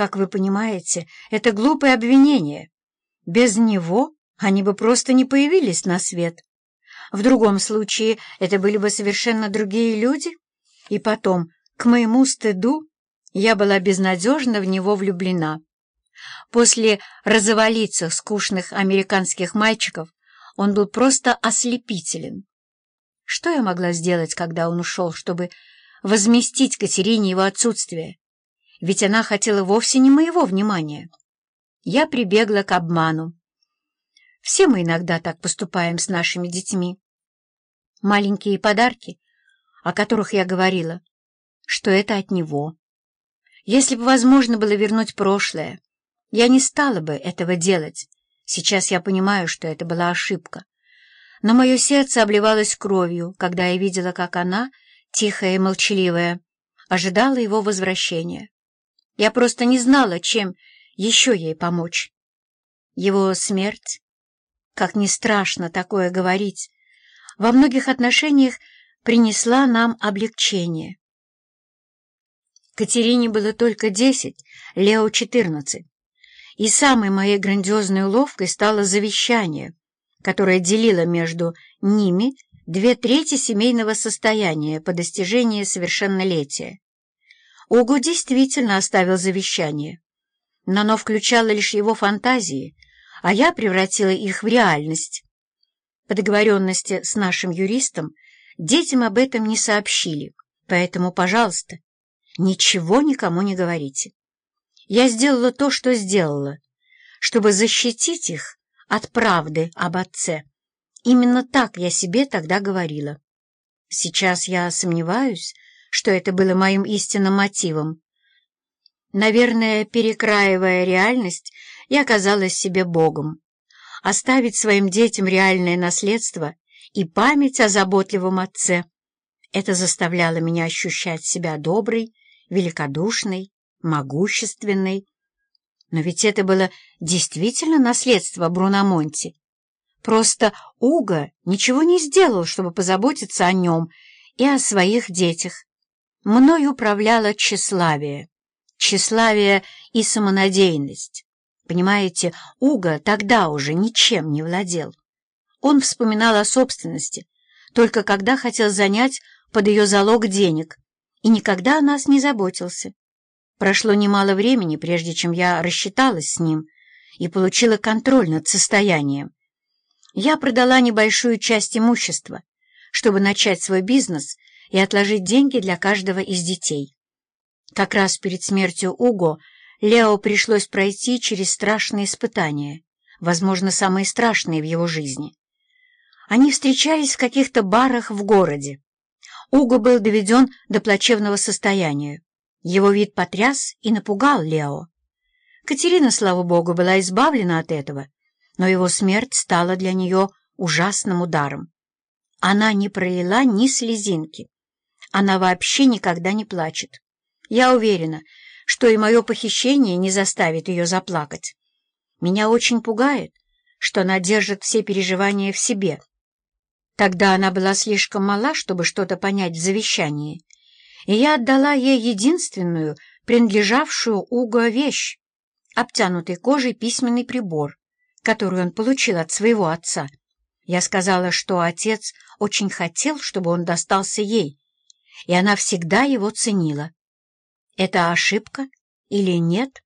Как вы понимаете, это глупое обвинение. Без него они бы просто не появились на свет. В другом случае это были бы совершенно другие люди. И потом, к моему стыду, я была безнадежно в него влюблена. После разовалицах скучных американских мальчиков он был просто ослепителен. Что я могла сделать, когда он ушел, чтобы возместить Катерине его отсутствие? Ведь она хотела вовсе не моего внимания. Я прибегла к обману. Все мы иногда так поступаем с нашими детьми. Маленькие подарки, о которых я говорила, что это от него. Если бы возможно было вернуть прошлое, я не стала бы этого делать. Сейчас я понимаю, что это была ошибка. Но мое сердце обливалось кровью, когда я видела, как она, тихая и молчаливая, ожидала его возвращения. Я просто не знала, чем еще ей помочь. Его смерть, как ни страшно такое говорить, во многих отношениях принесла нам облегчение. Катерине было только десять, Лео — четырнадцать. И самой моей грандиозной уловкой стало завещание, которое делило между ними две трети семейного состояния по достижении совершеннолетия. Угу действительно оставил завещание, но оно включало лишь его фантазии, а я превратила их в реальность. По договоренности с нашим юристом детям об этом не сообщили, поэтому, пожалуйста, ничего никому не говорите. Я сделала то, что сделала, чтобы защитить их от правды об отце. Именно так я себе тогда говорила. Сейчас я сомневаюсь, что это было моим истинным мотивом. Наверное, перекраивая реальность, я оказалась себе Богом. Оставить своим детям реальное наследство и память о заботливом отце — это заставляло меня ощущать себя доброй, великодушной, могущественной. Но ведь это было действительно наследство Бруномонти. Просто Уго ничего не сделал, чтобы позаботиться о нем и о своих детях. Мной управляло тщеславие. Тщеславие и самонадеянность. Понимаете, Уго тогда уже ничем не владел. Он вспоминал о собственности, только когда хотел занять под ее залог денег, и никогда о нас не заботился. Прошло немало времени, прежде чем я рассчиталась с ним и получила контроль над состоянием. Я продала небольшую часть имущества, чтобы начать свой бизнес и отложить деньги для каждого из детей. Как раз перед смертью Уго Лео пришлось пройти через страшные испытания, возможно, самые страшные в его жизни. Они встречались в каких-то барах в городе. Уго был доведен до плачевного состояния. Его вид потряс и напугал Лео. Катерина, слава богу, была избавлена от этого, но его смерть стала для нее ужасным ударом. Она не пролила ни слезинки. Она вообще никогда не плачет. Я уверена, что и мое похищение не заставит ее заплакать. Меня очень пугает, что она держит все переживания в себе. Тогда она была слишком мала, чтобы что-то понять в завещании, и я отдала ей единственную, принадлежавшую Уго вещь — обтянутый кожей письменный прибор, который он получил от своего отца. Я сказала, что отец очень хотел, чтобы он достался ей, и она всегда его ценила. Это ошибка или нет?